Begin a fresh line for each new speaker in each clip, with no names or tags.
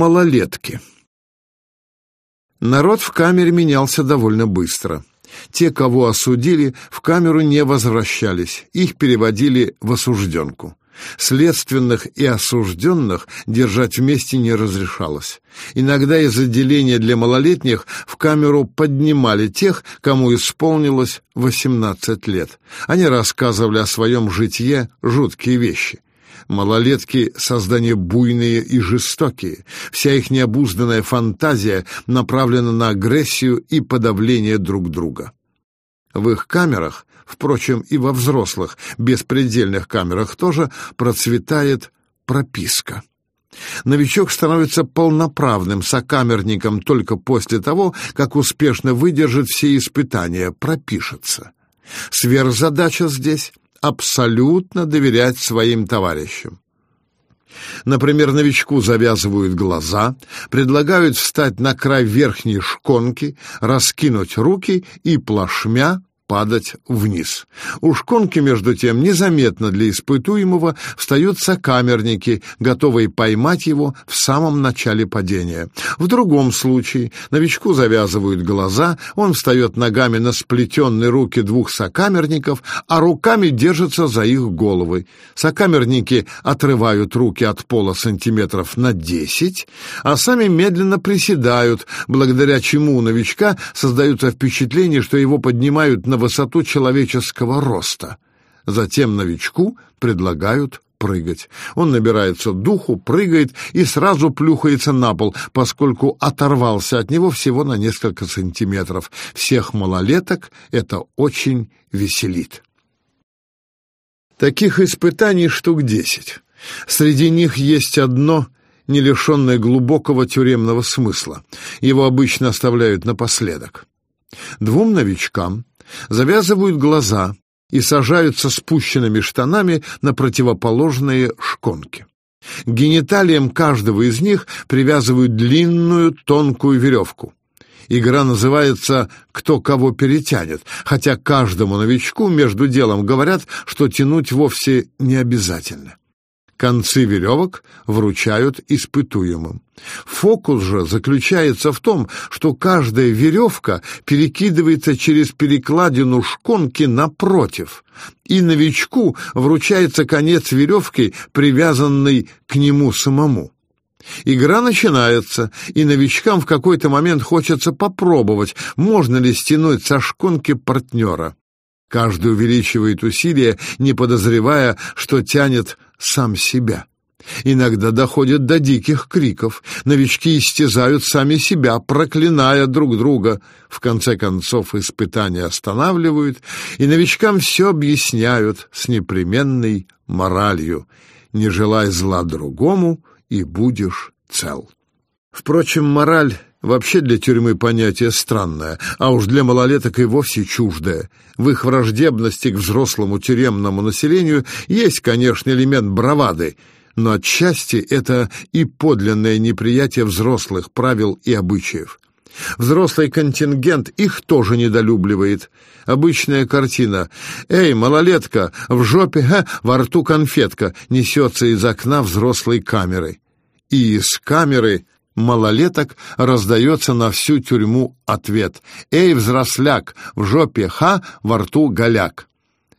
Малолетки. Народ в камере менялся довольно быстро. Те, кого осудили, в камеру не возвращались, их переводили в осужденку. Следственных и осужденных держать вместе не разрешалось. Иногда из отделения для малолетних в камеру поднимали тех, кому исполнилось 18 лет. Они рассказывали о своем житье жуткие вещи. Малолетки — создания буйные и жестокие. Вся их необузданная фантазия направлена на агрессию и подавление друг друга. В их камерах впрочем, и во взрослых, беспредельных камерах тоже процветает прописка. Новичок становится полноправным сокамерником только после того, как успешно выдержит все испытания, пропишется. Сверхзадача здесь — абсолютно доверять своим товарищам. Например, новичку завязывают глаза, предлагают встать на край верхней шконки, раскинуть руки и плашмя падать вниз. У шконки, между тем, незаметно для испытуемого встают сокамерники, готовые поймать его в самом начале падения. В другом случае новичку завязывают глаза, он встает ногами на сплетенные руки двух сокамерников, а руками держится за их головы. Сокамерники отрывают руки от пола сантиметров на десять, а сами медленно приседают, благодаря чему у новичка создается впечатление, что его поднимают на высоту человеческого роста. Затем новичку предлагают прыгать. Он набирается духу, прыгает и сразу плюхается на пол, поскольку оторвался от него всего на несколько сантиметров. Всех малолеток это очень веселит. Таких испытаний штук десять. Среди них есть одно, не лишенное глубокого тюремного смысла. Его обычно оставляют напоследок. Двум новичкам завязывают глаза и сажаются спущенными штанами на противоположные шконки. К гениталиям каждого из них привязывают длинную тонкую веревку. Игра называется «Кто кого перетянет», хотя каждому новичку между делом говорят, что тянуть вовсе не обязательно. Концы веревок вручают испытуемым. Фокус же заключается в том, что каждая веревка перекидывается через перекладину шконки напротив, и новичку вручается конец веревки, привязанный к нему самому. Игра начинается, и новичкам в какой-то момент хочется попробовать, можно ли стянуть со шконки партнера. Каждый увеличивает усилия, не подозревая, что тянет сам себя. Иногда доходит до диких криков. Новички истязают сами себя, проклиная друг друга. В конце концов испытания останавливают, и новичкам все объясняют с непременной моралью. Не желай зла другому, и будешь цел. Впрочем, мораль Вообще для тюрьмы понятие странное, а уж для малолеток и вовсе чуждое. В их враждебности к взрослому тюремному населению есть, конечно, элемент бравады, но отчасти это и подлинное неприятие взрослых правил и обычаев. Взрослый контингент их тоже недолюбливает. Обычная картина. «Эй, малолетка, в жопе, ха, во рту конфетка!» несется из окна взрослой камеры. И из камеры малолеток раздается на всю тюрьму ответ «Эй, взросляк, в жопе ха, во рту голяк».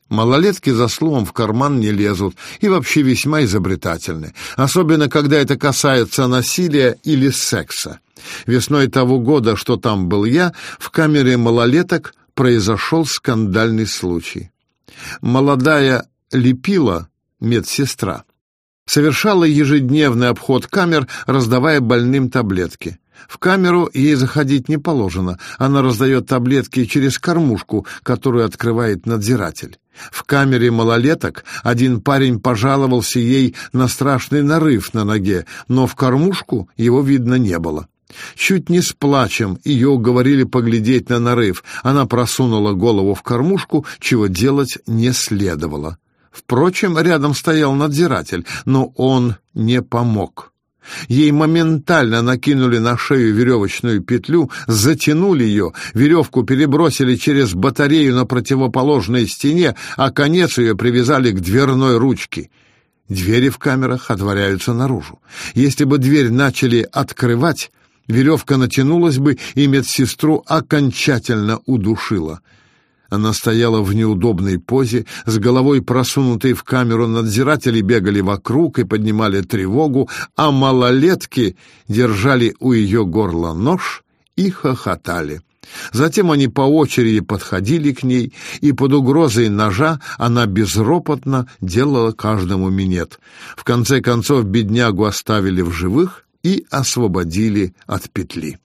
Малолетки за словом в карман не лезут и вообще весьма изобретательны, особенно когда это касается насилия или секса. Весной того года, что там был я, в камере малолеток произошел скандальный случай. Молодая лепила медсестра совершала ежедневный обход камер, раздавая больным таблетки. В камеру ей заходить не положено, она раздает таблетки через кормушку, которую открывает надзиратель. В камере малолеток один парень пожаловался ей на страшный нарыв на ноге, но в кормушку его видно не было. Чуть не с плачем ее уговорили поглядеть на нарыв. Она просунула голову в кормушку, чего делать не следовало. Впрочем, рядом стоял надзиратель, но он не помог. Ей моментально накинули на шею веревочную петлю, затянули ее, веревку перебросили через батарею на противоположной стене, а конец ее привязали к дверной ручке. Двери в камерах отворяются наружу. Если бы дверь начали открывать, веревка натянулась бы, и медсестру окончательно удушила. Она стояла в неудобной позе, с головой просунутой в камеру, надзиратели бегали вокруг и поднимали тревогу, а малолетки держали у ее горла нож и хохотали. Затем они по очереди подходили к ней, и под угрозой ножа она безропотно делала каждому минет. В конце концов беднягу оставили в живых и освободили от петли.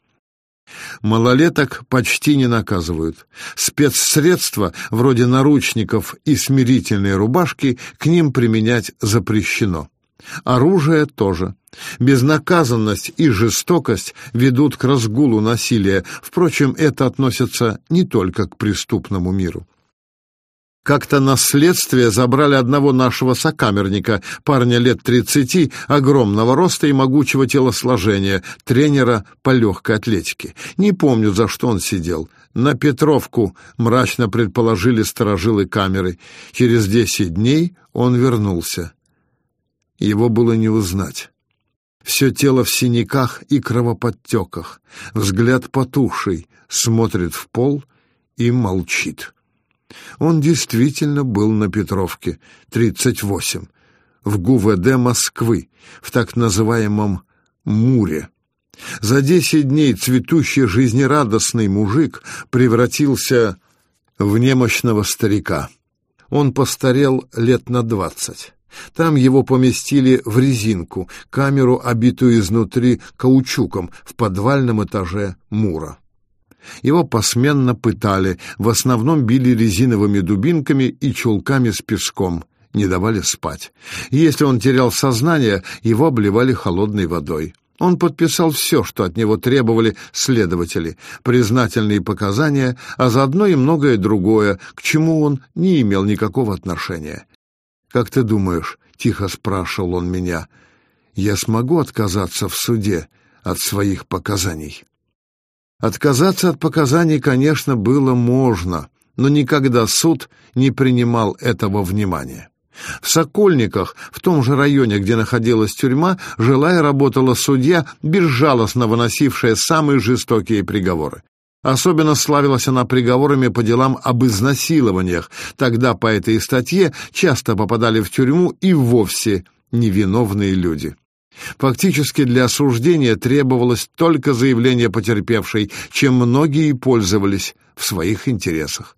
Малолеток почти не наказывают. Спецсредства, вроде наручников и смирительной рубашки, к ним применять запрещено. Оружие тоже. Безнаказанность и жестокость ведут к разгулу насилия. Впрочем, это относится не только к преступному миру. Как-то на следствие забрали одного нашего сокамерника, парня лет тридцати, огромного роста и могучего телосложения, тренера по легкой атлетике. Не помню, за что он сидел. На Петровку, мрачно предположили сторожилы камеры. Через десять дней он вернулся. Его было не узнать. Все тело в синяках и кровоподтеках, взгляд потухший, смотрит в пол и молчит. Он действительно был на Петровке, 38, в ГУВД Москвы, в так называемом «Муре». За десять дней цветущий жизнерадостный мужик превратился в немощного старика. Он постарел лет на двадцать. Там его поместили в резинку, камеру, обитую изнутри каучуком, в подвальном этаже Мура. Его посменно пытали, в основном били резиновыми дубинками и чулками с песком, не давали спать. Если он терял сознание, его обливали холодной водой. Он подписал все, что от него требовали следователи, признательные показания, а заодно и многое другое, к чему он не имел никакого отношения. «Как ты думаешь?» — тихо спрашивал он меня. «Я смогу отказаться в суде от своих показаний?» Отказаться от показаний, конечно, было можно, но никогда суд не принимал этого внимания. В Сокольниках, в том же районе, где находилась тюрьма, жила и работала судья, безжалостно выносившая самые жестокие приговоры. Особенно славилась она приговорами по делам об изнасилованиях. Тогда по этой статье часто попадали в тюрьму и вовсе невиновные люди. Фактически для осуждения требовалось только заявление потерпевшей, чем многие пользовались в своих интересах.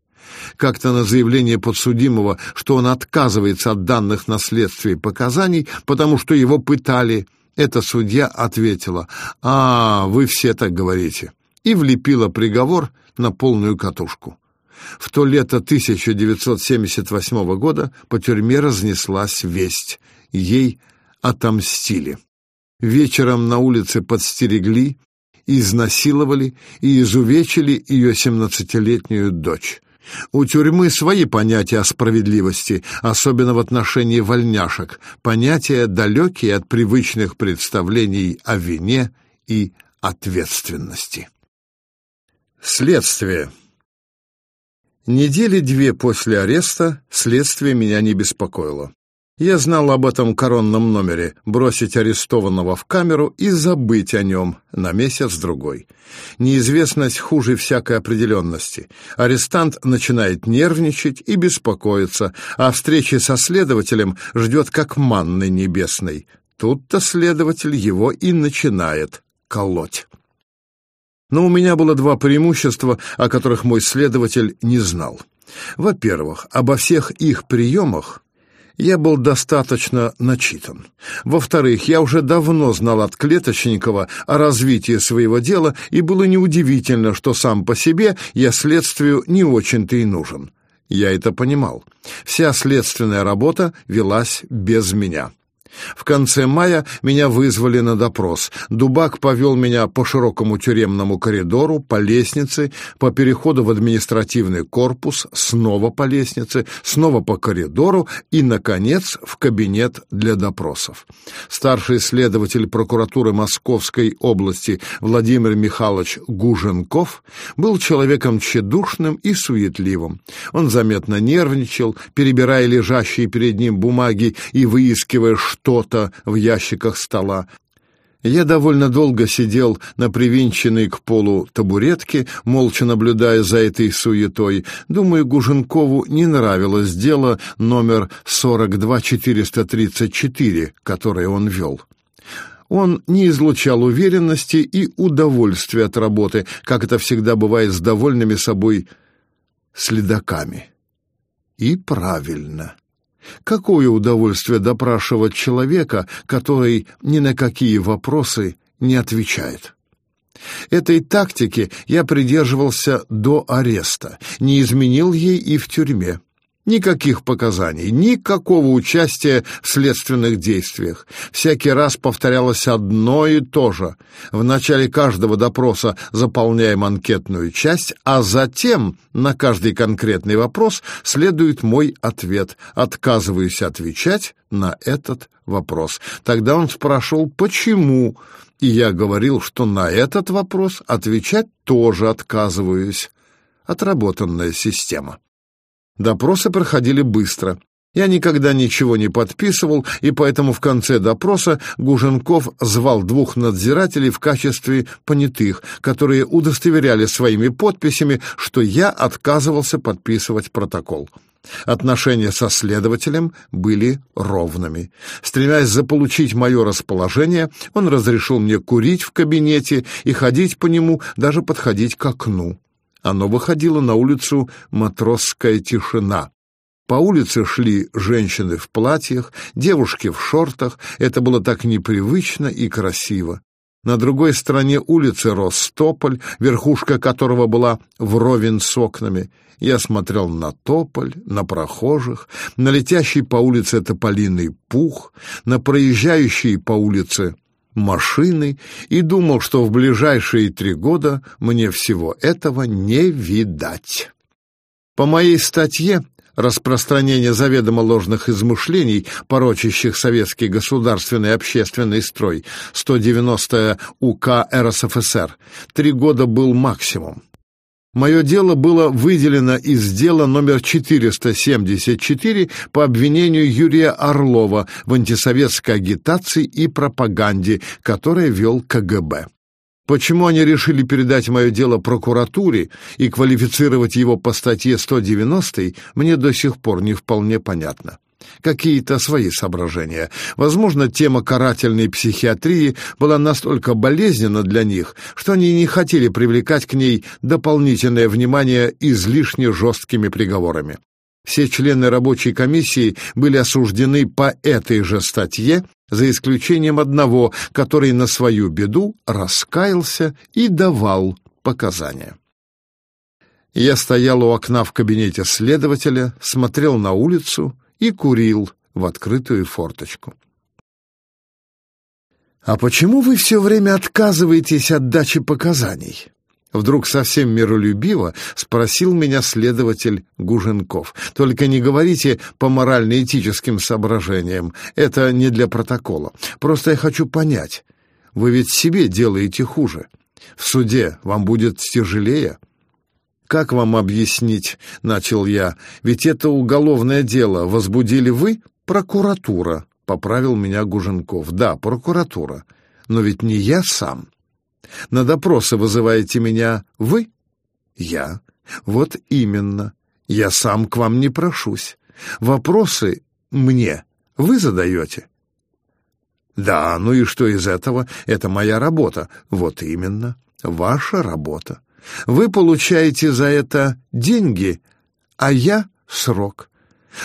Как-то на заявление подсудимого, что он отказывается от данных на следствии показаний, потому что его пытали, эта судья ответила «А, вы все так говорите» и влепила приговор на полную катушку. В то лето 1978 года по тюрьме разнеслась весть. Ей отомстили. Вечером на улице подстерегли, изнасиловали и изувечили ее семнадцатилетнюю дочь. У тюрьмы свои понятия о справедливости, особенно в отношении вольняшек, понятия далекие от привычных представлений о вине и ответственности. Следствие Недели две после ареста следствие меня не беспокоило. Я знал об этом коронном номере, бросить арестованного в камеру и забыть о нем на месяц-другой. Неизвестность хуже всякой определенности. Арестант начинает нервничать и беспокоиться, а встречи со следователем ждет как манны небесной. Тут-то следователь его и начинает колоть. Но у меня было два преимущества, о которых мой следователь не знал. Во-первых, обо всех их приемах я был достаточно начитан. Во-вторых, я уже давно знал от Клеточникова о развитии своего дела, и было неудивительно, что сам по себе я следствию не очень-то и нужен. Я это понимал. Вся следственная работа велась без меня. В конце мая меня вызвали на допрос. Дубак повел меня по широкому тюремному коридору, по лестнице, по переходу в административный корпус, снова по лестнице, снова по коридору и, наконец, в кабинет для допросов. Старший следователь прокуратуры Московской области Владимир Михайлович Гуженков был человеком тщедушным и суетливым. Он заметно нервничал, перебирая лежащие перед ним бумаги и выискивая, что-то в ящиках стола. Я довольно долго сидел на привинченной к полу табуретке, молча наблюдая за этой суетой. Думаю, Гуженкову не нравилось дело номер 42434, которое он вел. Он не излучал уверенности и удовольствия от работы, как это всегда бывает с довольными собой следаками. И правильно. Какое удовольствие допрашивать человека, который ни на какие вопросы не отвечает. Этой тактики я придерживался до ареста, не изменил ей и в тюрьме. Никаких показаний, никакого участия в следственных действиях. Всякий раз повторялось одно и то же. В начале каждого допроса заполняем анкетную часть, а затем на каждый конкретный вопрос следует мой ответ. Отказываюсь отвечать на этот вопрос. Тогда он спрашивал, почему, и я говорил, что на этот вопрос отвечать тоже отказываюсь. Отработанная система. Допросы проходили быстро. Я никогда ничего не подписывал, и поэтому в конце допроса Гуженков звал двух надзирателей в качестве понятых, которые удостоверяли своими подписями, что я отказывался подписывать протокол. Отношения со следователем были ровными. Стремясь заполучить мое расположение, он разрешил мне курить в кабинете и ходить по нему, даже подходить к окну. Оно выходило на улицу «Матросская тишина». По улице шли женщины в платьях, девушки в шортах. Это было так непривычно и красиво. На другой стороне улицы рос тополь, верхушка которого была вровень с окнами. Я смотрел на тополь, на прохожих, на летящий по улице тополиный пух, на проезжающие по улице машины и думал, что в ближайшие три года мне всего этого не видать. По моей статье распространение заведомо ложных измышлений, порочащих советский государственный и общественный строй, 190 УК РСФСР, три года был максимум. Мое дело было выделено из дела номер 474 по обвинению Юрия Орлова в антисоветской агитации и пропаганде, которое вел КГБ. Почему они решили передать мое дело прокуратуре и квалифицировать его по статье 190, мне до сих пор не вполне понятно какие-то свои соображения. Возможно, тема карательной психиатрии была настолько болезненна для них, что они не хотели привлекать к ней дополнительное внимание излишне жесткими приговорами. Все члены рабочей комиссии были осуждены по этой же статье, за исключением одного, который на свою беду раскаялся и давал показания. Я стоял у окна в кабинете следователя, смотрел на улицу и курил в открытую форточку. «А почему вы все время отказываетесь от дачи показаний?» Вдруг совсем миролюбиво спросил меня следователь Гуженков. «Только не говорите по морально-этическим соображениям. Это не для протокола. Просто я хочу понять. Вы ведь себе делаете хуже. В суде вам будет тяжелее». «Как вам объяснить?» — начал я. «Ведь это уголовное дело. Возбудили вы?» «Прокуратура», — поправил меня Гуженков. «Да, прокуратура. Но ведь не я сам. На допросы вызываете меня вы?» «Я». «Вот именно. Я сам к вам не прошусь. Вопросы мне вы задаете?» «Да, ну и что из этого? Это моя работа». «Вот именно. Ваша работа. Вы получаете за это деньги, а я — срок.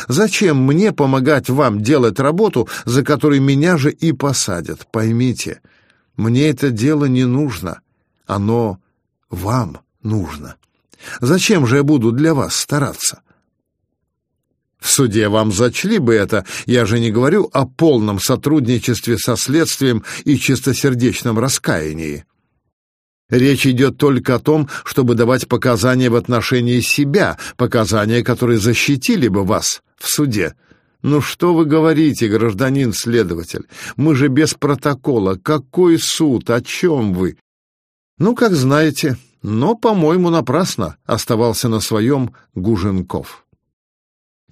Зачем мне помогать вам делать работу, за которой меня же и посадят? Поймите, мне это дело не нужно. Оно вам нужно. Зачем же я буду для вас стараться? В суде вам зачли бы это, я же не говорю о полном сотрудничестве со следствием и чистосердечном раскаянии. Речь идет только о том, чтобы давать показания в отношении себя, показания, которые защитили бы вас в суде. Ну что вы говорите, гражданин следователь? Мы же без протокола. Какой суд? О чем вы? Ну, как знаете, но, по-моему, напрасно оставался на своем Гуженков.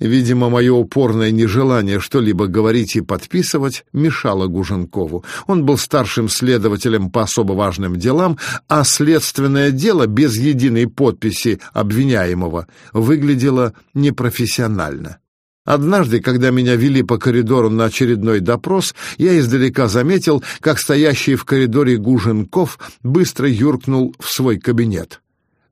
Видимо, мое упорное нежелание что-либо говорить и подписывать мешало Гуженкову. Он был старшим следователем по особо важным делам, а следственное дело без единой подписи обвиняемого выглядело непрофессионально. Однажды, когда меня вели по коридору на очередной допрос, я издалека заметил, как стоящий в коридоре Гуженков быстро юркнул в свой кабинет.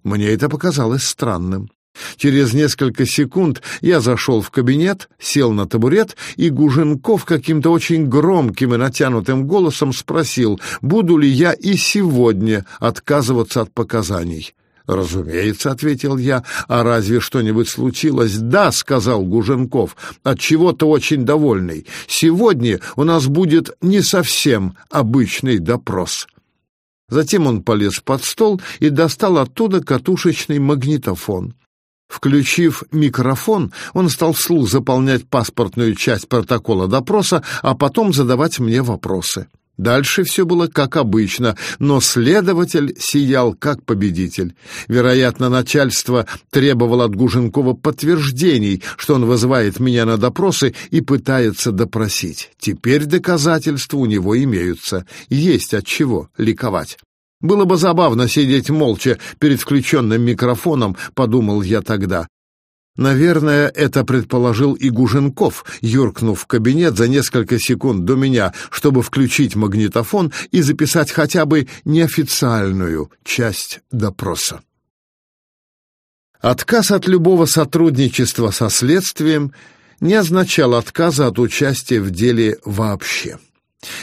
Мне это показалось странным. Через несколько секунд я зашел в кабинет, сел на табурет, и Гуженков каким-то очень громким и натянутым голосом спросил, буду ли я и сегодня отказываться от показаний. «Разумеется», — ответил я. «А разве что-нибудь случилось?» «Да», — сказал Гуженков, от чего-то очень довольный. «Сегодня у нас будет не совсем обычный допрос». Затем он полез под стол и достал оттуда катушечный магнитофон. Включив микрофон, он стал вслух заполнять паспортную часть протокола допроса, а потом задавать мне вопросы. Дальше все было как обычно, но следователь сиял как победитель. Вероятно, начальство требовало от Гуженкова подтверждений, что он вызывает меня на допросы и пытается допросить. Теперь доказательства у него имеются, есть от чего ликовать. Было бы забавно сидеть молча перед включенным микрофоном, подумал я тогда. Наверное, это предположил и Гуженков, юркнув в кабинет за несколько секунд до меня, чтобы включить магнитофон и записать хотя бы неофициальную часть допроса. Отказ от любого сотрудничества со следствием не означал отказа от участия в деле вообще.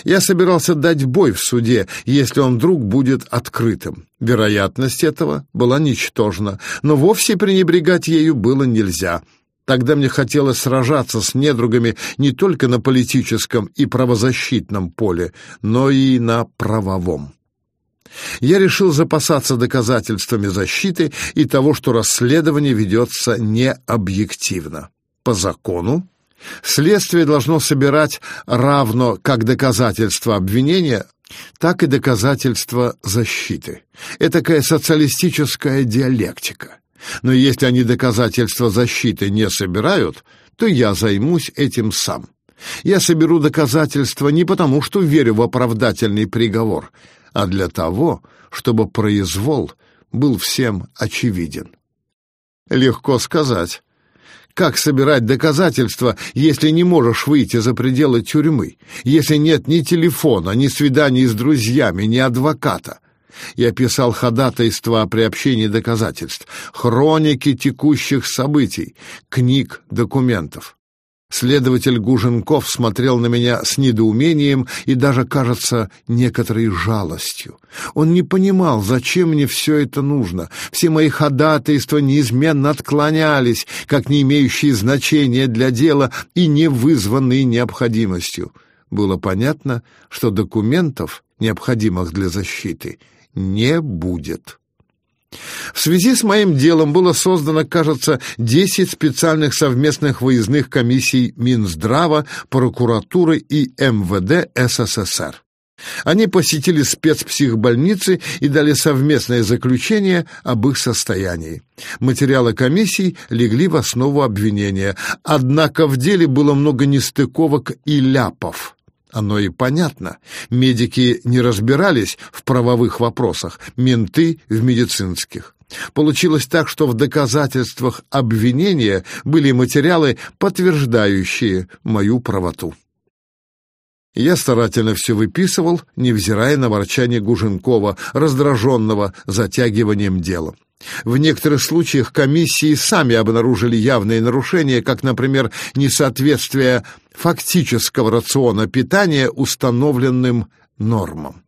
Я собирался дать бой в суде, если он вдруг будет открытым. Вероятность этого была ничтожна, но вовсе пренебрегать ею было нельзя. Тогда мне хотелось сражаться с недругами не только на политическом и правозащитном поле, но и на правовом. Я решил запасаться доказательствами защиты и того, что расследование ведется необъективно. По закону Следствие должно собирать равно как доказательства обвинения, так и доказательства защиты. Это такая социалистическая диалектика. Но если они доказательства защиты не собирают, то я займусь этим сам. Я соберу доказательства не потому, что верю в оправдательный приговор, а для того, чтобы произвол был всем очевиден. Легко сказать. Как собирать доказательства, если не можешь выйти за пределы тюрьмы, если нет ни телефона, ни свиданий с друзьями, ни адвоката? Я писал ходатайство о приобщении доказательств, хроники текущих событий, книг, документов. Следователь Гуженков смотрел на меня с недоумением и даже, кажется, некоторой жалостью. Он не понимал, зачем мне все это нужно. Все мои ходатайства неизменно отклонялись, как не имеющие значения для дела и не вызванные необходимостью. Было понятно, что документов, необходимых для защиты, не будет. В связи с моим делом было создано, кажется, 10 специальных совместных выездных комиссий Минздрава, прокуратуры и МВД СССР. Они посетили спецпсихбольницы и дали совместное заключение об их состоянии. Материалы комиссий легли в основу обвинения, однако в деле было много нестыковок и ляпов. Оно и понятно. Медики не разбирались в правовых вопросах, менты — в медицинских. Получилось так, что в доказательствах обвинения были материалы, подтверждающие мою правоту. Я старательно все выписывал, невзирая на ворчание Гуженкова, раздраженного затягиванием дела. В некоторых случаях комиссии сами обнаружили явные нарушения, как, например, несоответствие фактического рациона питания установленным нормам.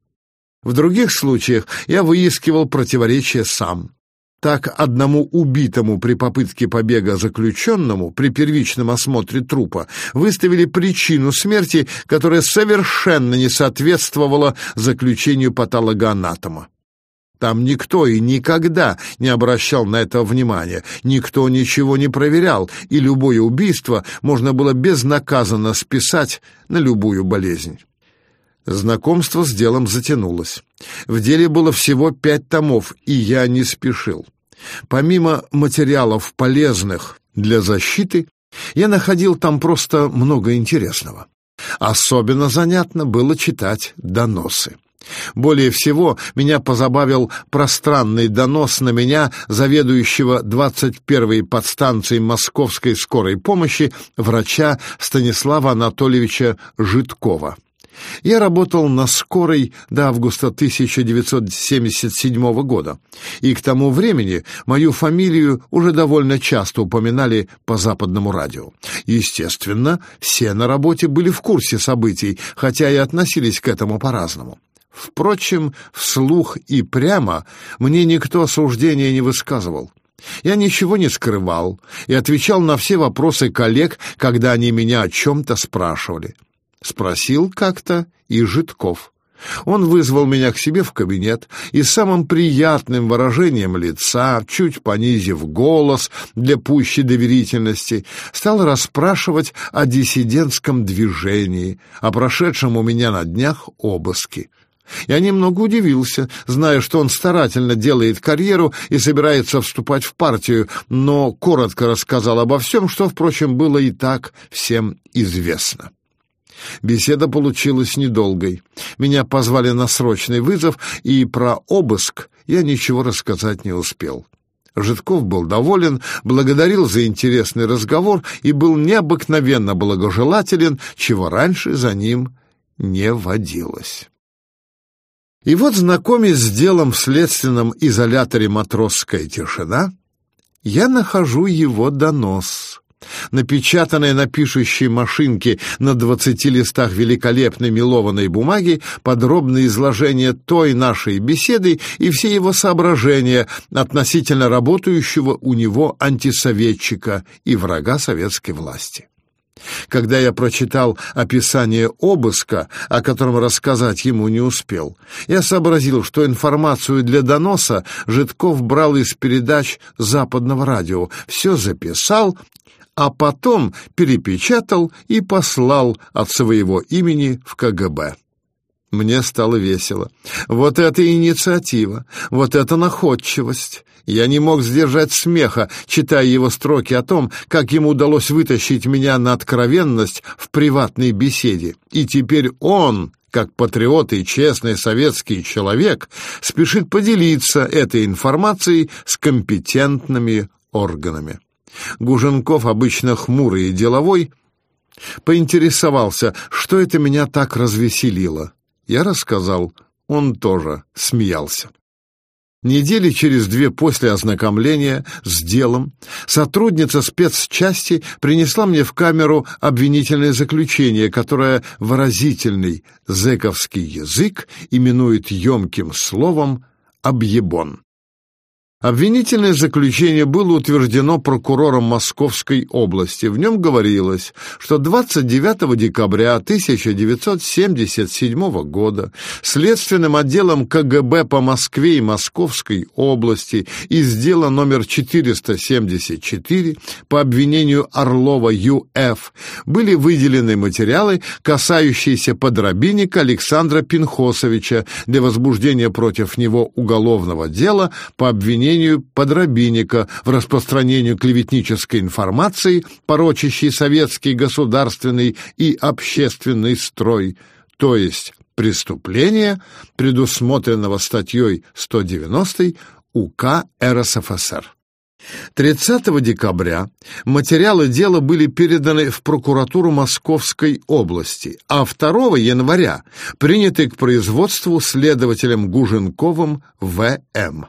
В других случаях я выискивал противоречия сам. Так одному убитому при попытке побега заключенному при первичном осмотре трупа выставили причину смерти, которая совершенно не соответствовала заключению патологоанатома. Там никто и никогда не обращал на это внимания, никто ничего не проверял, и любое убийство можно было безнаказанно списать на любую болезнь. Знакомство с делом затянулось. В деле было всего пять томов, и я не спешил. Помимо материалов полезных для защиты, я находил там просто много интересного. Особенно занятно было читать доносы. Более всего меня позабавил пространный донос на меня заведующего 21-й подстанцией Московской скорой помощи врача Станислава Анатольевича Житкова. Я работал на скорой до августа 1977 года, и к тому времени мою фамилию уже довольно часто упоминали по западному радио. Естественно, все на работе были в курсе событий, хотя и относились к этому по-разному. Впрочем, вслух и прямо мне никто осуждения не высказывал. Я ничего не скрывал и отвечал на все вопросы коллег, когда они меня о чем-то спрашивали. Спросил как-то и Житков. Он вызвал меня к себе в кабинет и самым приятным выражением лица, чуть понизив голос для пущей доверительности, стал расспрашивать о диссидентском движении, о прошедшем у меня на днях обыске. Я немного удивился, зная, что он старательно делает карьеру и собирается вступать в партию, но коротко рассказал обо всем, что, впрочем, было и так всем известно. Беседа получилась недолгой. Меня позвали на срочный вызов, и про обыск я ничего рассказать не успел. Житков был доволен, благодарил за интересный разговор и был необыкновенно благожелателен, чего раньше за ним не водилось. И вот, знакомясь с делом в следственном изоляторе «Матросская тишина», я нахожу его донос напечатанное на пишущей машинке на двадцати листах великолепной мелованной бумаги, подробное изложение той нашей беседы и все его соображения относительно работающего у него антисоветчика и врага советской власти. Когда я прочитал описание обыска, о котором рассказать ему не успел, я сообразил, что информацию для доноса Житков брал из передач западного радио, все записал а потом перепечатал и послал от своего имени в КГБ. Мне стало весело. Вот это инициатива, вот это находчивость. Я не мог сдержать смеха, читая его строки о том, как ему удалось вытащить меня на откровенность в приватной беседе. И теперь он, как патриот и честный советский человек, спешит поделиться этой информацией с компетентными органами. Гуженков, обычно хмурый и деловой, поинтересовался, что это меня так развеселило. Я рассказал, он тоже смеялся. Недели через две после ознакомления с делом сотрудница спецчасти принесла мне в камеру обвинительное заключение, которое выразительный зэковский язык именует емким словом «объебон». Обвинительное заключение было утверждено прокурором Московской области. В нем говорилось, что 29 декабря 1977 года следственным отделом КГБ по Москве и Московской области из дела номер 474 по обвинению Орлова Ю.Ф. были выделены материалы, касающиеся подробинника Александра Пинхосовича для возбуждения против него уголовного дела по обвинению обвинению подробинника в распространении клеветнической информации, порочащей советский государственный и общественный строй, то есть преступления, предусмотренного статьей 190 УК РСФСР. 30 декабря материалы дела были переданы в прокуратуру Московской области, а 2 января приняты к производству следователем Гуженковым В.М.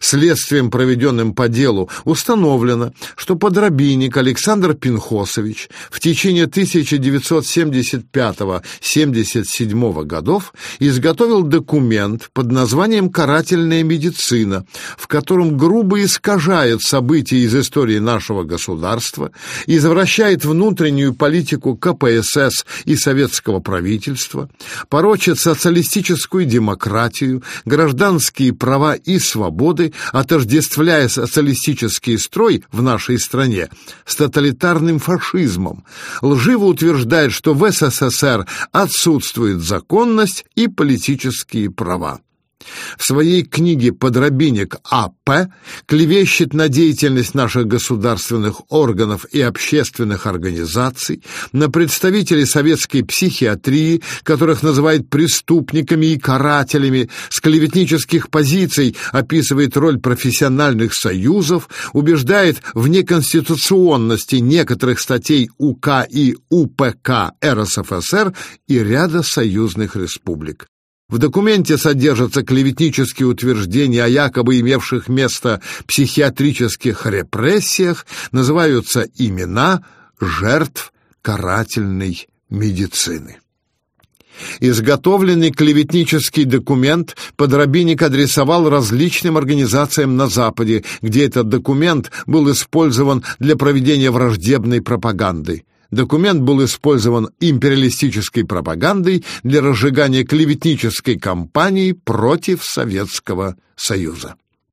Следствием, проведенным по делу, установлено, что подробинник Александр Пинхосович в течение 1975-77 годов изготовил документ под названием «Карательная медицина», в котором грубо искажает события из истории нашего государства, извращает внутреннюю политику КПСС и советского правительства, порочит социалистическую демократию, гражданские права и свободы, свободы, отождествляя социалистический строй в нашей стране с тоталитарным фашизмом, лживо утверждает, что в СССР отсутствует законность и политические права. В своей книге «Подробинник А.П.» клевещет на деятельность наших государственных органов и общественных организаций, на представителей советской психиатрии, которых называет преступниками и карателями, с клеветнических позиций описывает роль профессиональных союзов, убеждает в неконституционности некоторых статей УК и УПК РСФСР и ряда союзных республик. В документе содержатся клеветнические утверждения о якобы имевших место психиатрических репрессиях, называются имена жертв карательной медицины. Изготовленный клеветнический документ подробинник адресовал различным организациям на Западе, где этот документ был использован для проведения враждебной пропаганды. Документ был использован империалистической пропагандой для разжигания клеветнической кампании против Советского Союза.